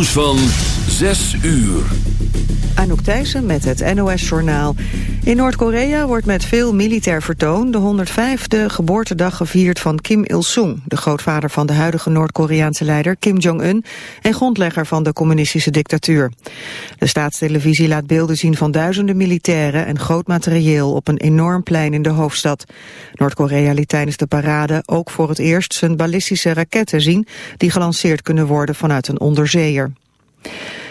Nieuws van 6 uur. Anouk Thijssen met het NOS-journaal. In Noord-Korea wordt met veel militair vertoon de 105e geboortedag gevierd van Kim Il-sung, de grootvader van de huidige Noord-Koreaanse leider Kim Jong-un en grondlegger van de communistische dictatuur. De staatstelevisie laat beelden zien van duizenden militairen en groot materieel op een enorm plein in de hoofdstad. Noord-Korea liet tijdens de parade ook voor het eerst zijn ballistische raketten zien die gelanceerd kunnen worden vanuit een onderzeeër.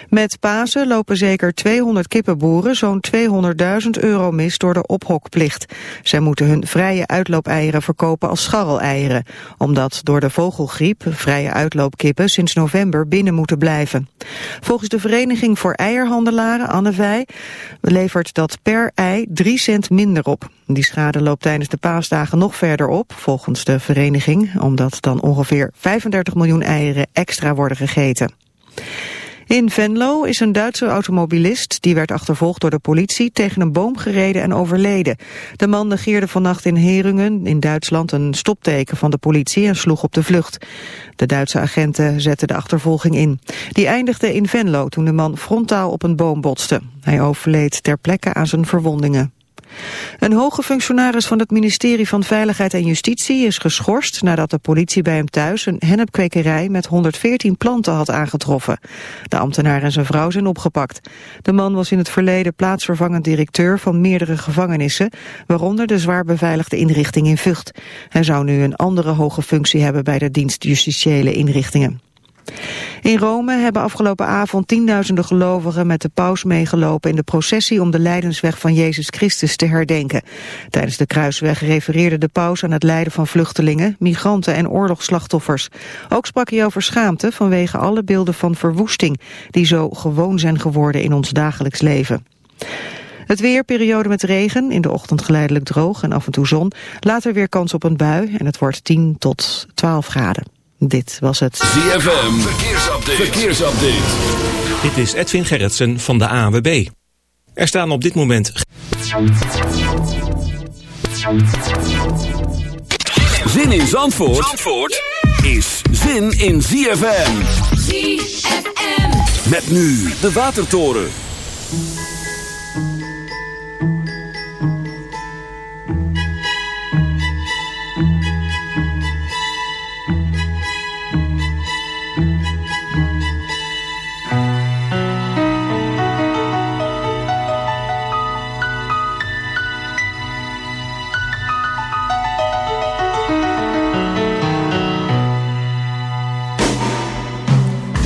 Met Pasen lopen zeker 200 kippenboeren zo'n 200.000 euro mis door de ophokplicht. Zij moeten hun vrije uitloopeieren verkopen als scharreleieren, omdat door de vogelgriep vrije uitloopkippen sinds november binnen moeten blijven. Volgens de Vereniging voor Eierhandelaren, Annevij, levert dat per ei 3 cent minder op. Die schade loopt tijdens de paasdagen nog verder op, volgens de vereniging, omdat dan ongeveer 35 miljoen eieren extra worden gegeten. In Venlo is een Duitse automobilist, die werd achtervolgd door de politie, tegen een boom gereden en overleden. De man negeerde vannacht in Heringen in Duitsland een stopteken van de politie en sloeg op de vlucht. De Duitse agenten zetten de achtervolging in. Die eindigde in Venlo toen de man frontaal op een boom botste. Hij overleed ter plekke aan zijn verwondingen. Een hoge functionaris van het ministerie van Veiligheid en Justitie is geschorst nadat de politie bij hem thuis een hennepkwekerij met 114 planten had aangetroffen. De ambtenaar en zijn vrouw zijn opgepakt. De man was in het verleden plaatsvervangend directeur van meerdere gevangenissen, waaronder de zwaar beveiligde inrichting in Vught. Hij zou nu een andere hoge functie hebben bij de dienst justitiële inrichtingen. In Rome hebben afgelopen avond tienduizenden gelovigen met de paus meegelopen in de processie om de lijdensweg van Jezus Christus te herdenken. Tijdens de kruisweg refereerde de paus aan het lijden van vluchtelingen, migranten en oorlogsslachtoffers. Ook sprak hij over schaamte vanwege alle beelden van verwoesting die zo gewoon zijn geworden in ons dagelijks leven. Het weer, periode met regen, in de ochtend geleidelijk droog en af en toe zon. Later weer kans op een bui en het wordt 10 tot 12 graden. Dit was het ZFM, verkeersupdate. verkeersupdate. Dit is Edwin Gerritsen van de ANWB. Er staan op dit moment... Zin in Zandvoort, Zandvoort is zin in ZFM. ZFM. Met nu de Watertoren.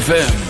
ZFM.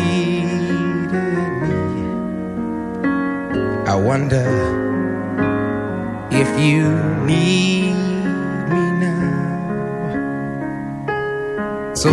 needed me. I wonder if you need me now. So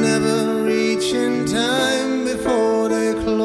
never reach in time before they close.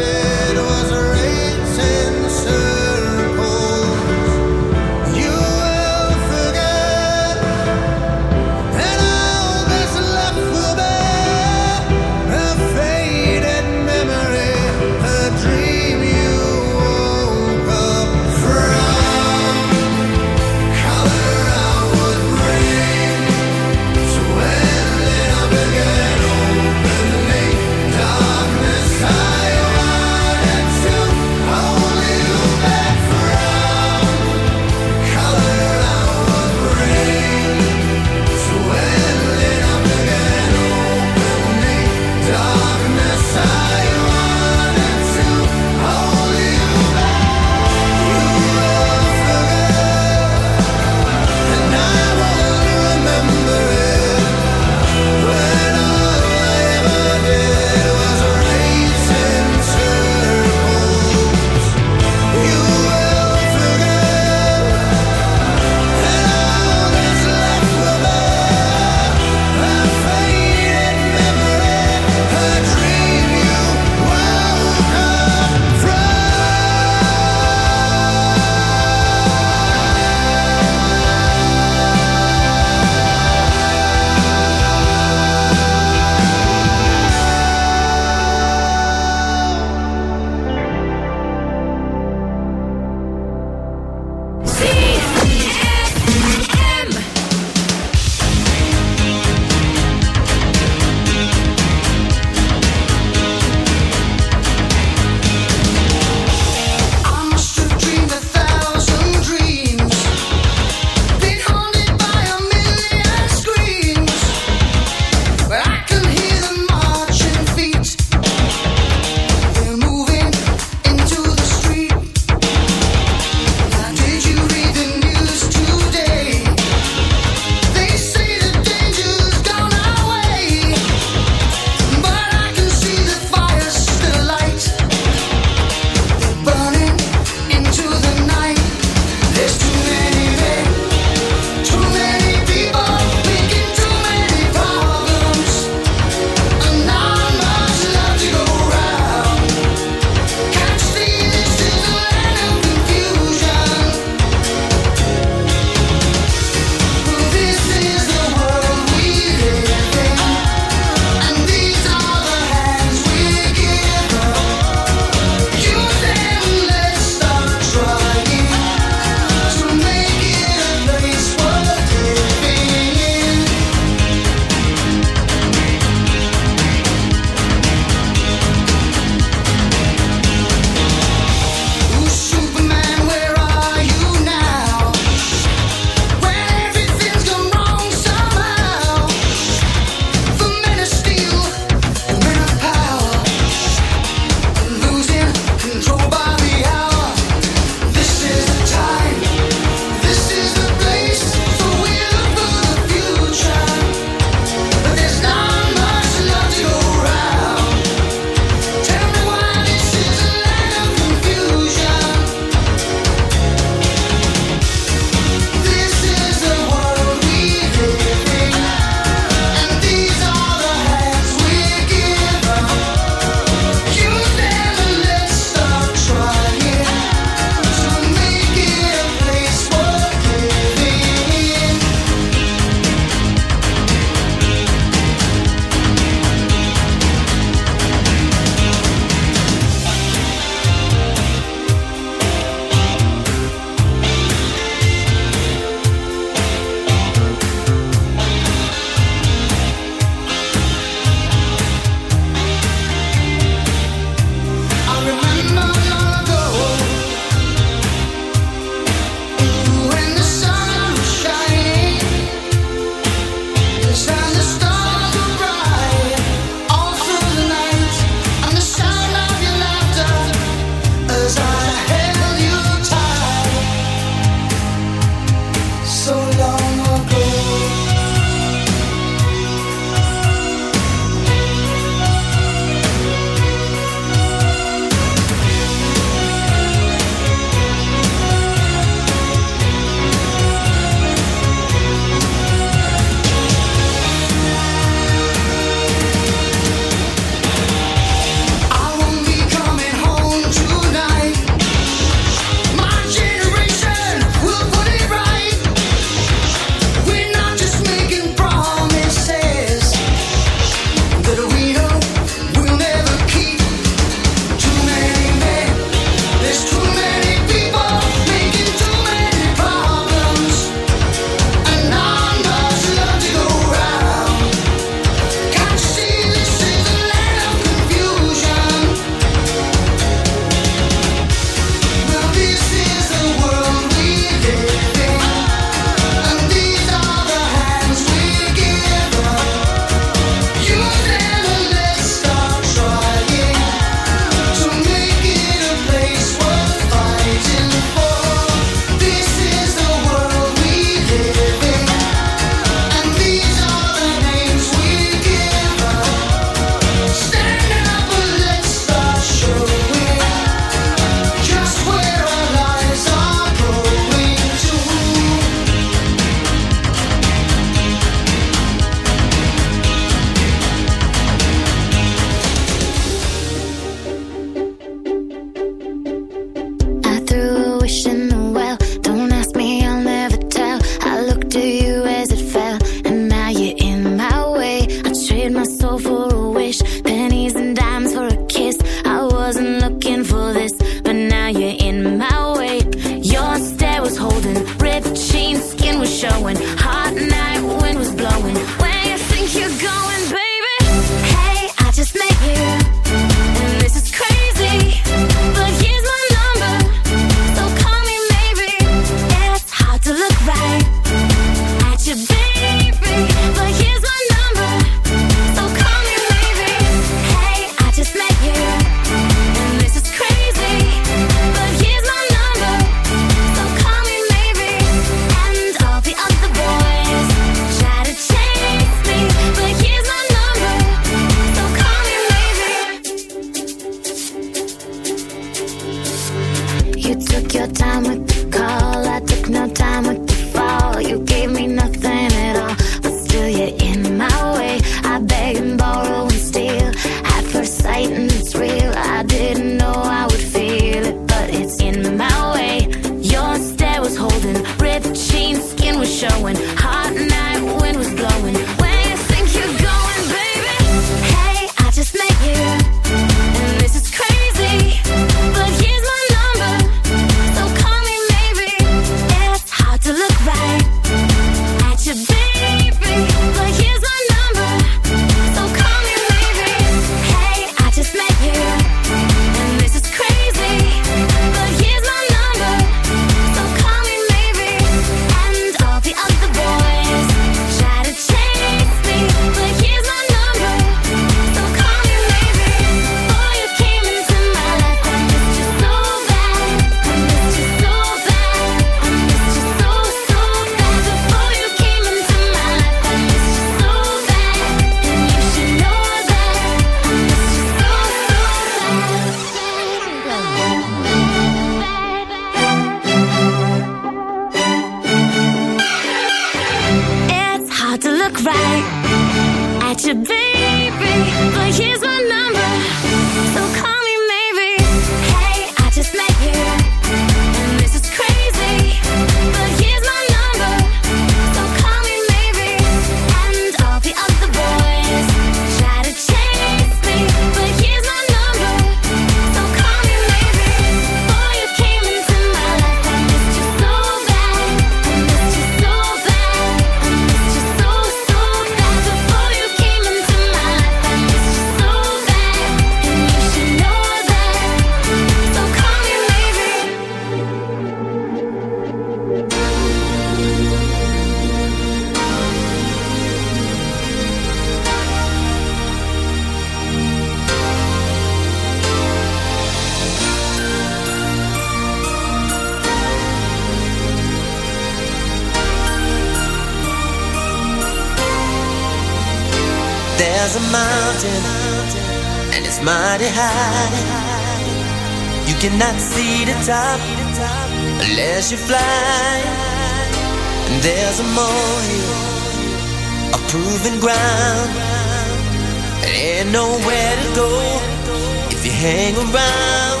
around.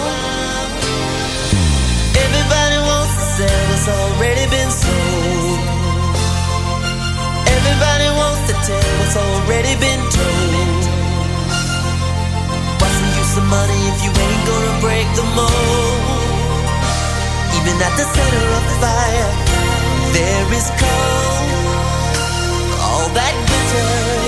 Everybody wants to sell what's already been sold. Everybody wants to tell what's already been told. What's the use of money if you ain't gonna break the mold? Even at the center of the fire, there is cold. All that glitters.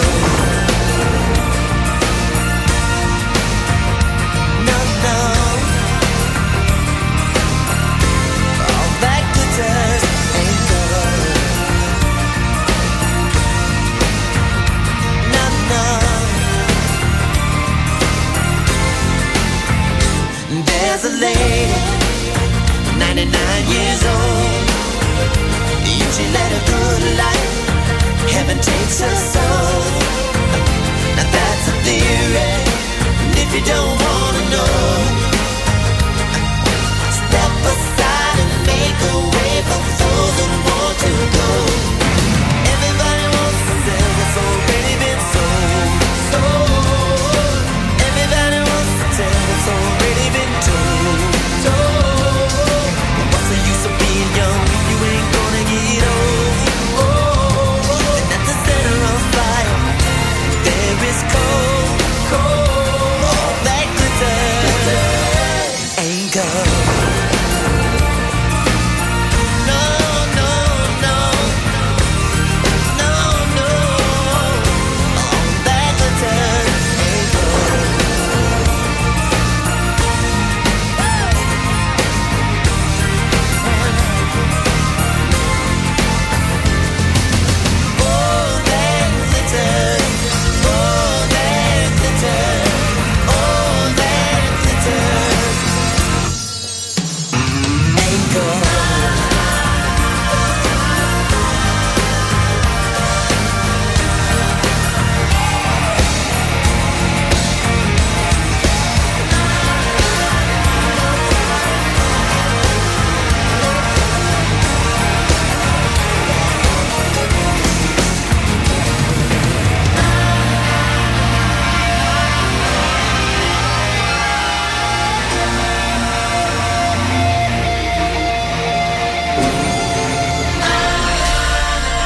99 years old. You she led a good life, heaven takes her soul. Now that's a theory, and if you don't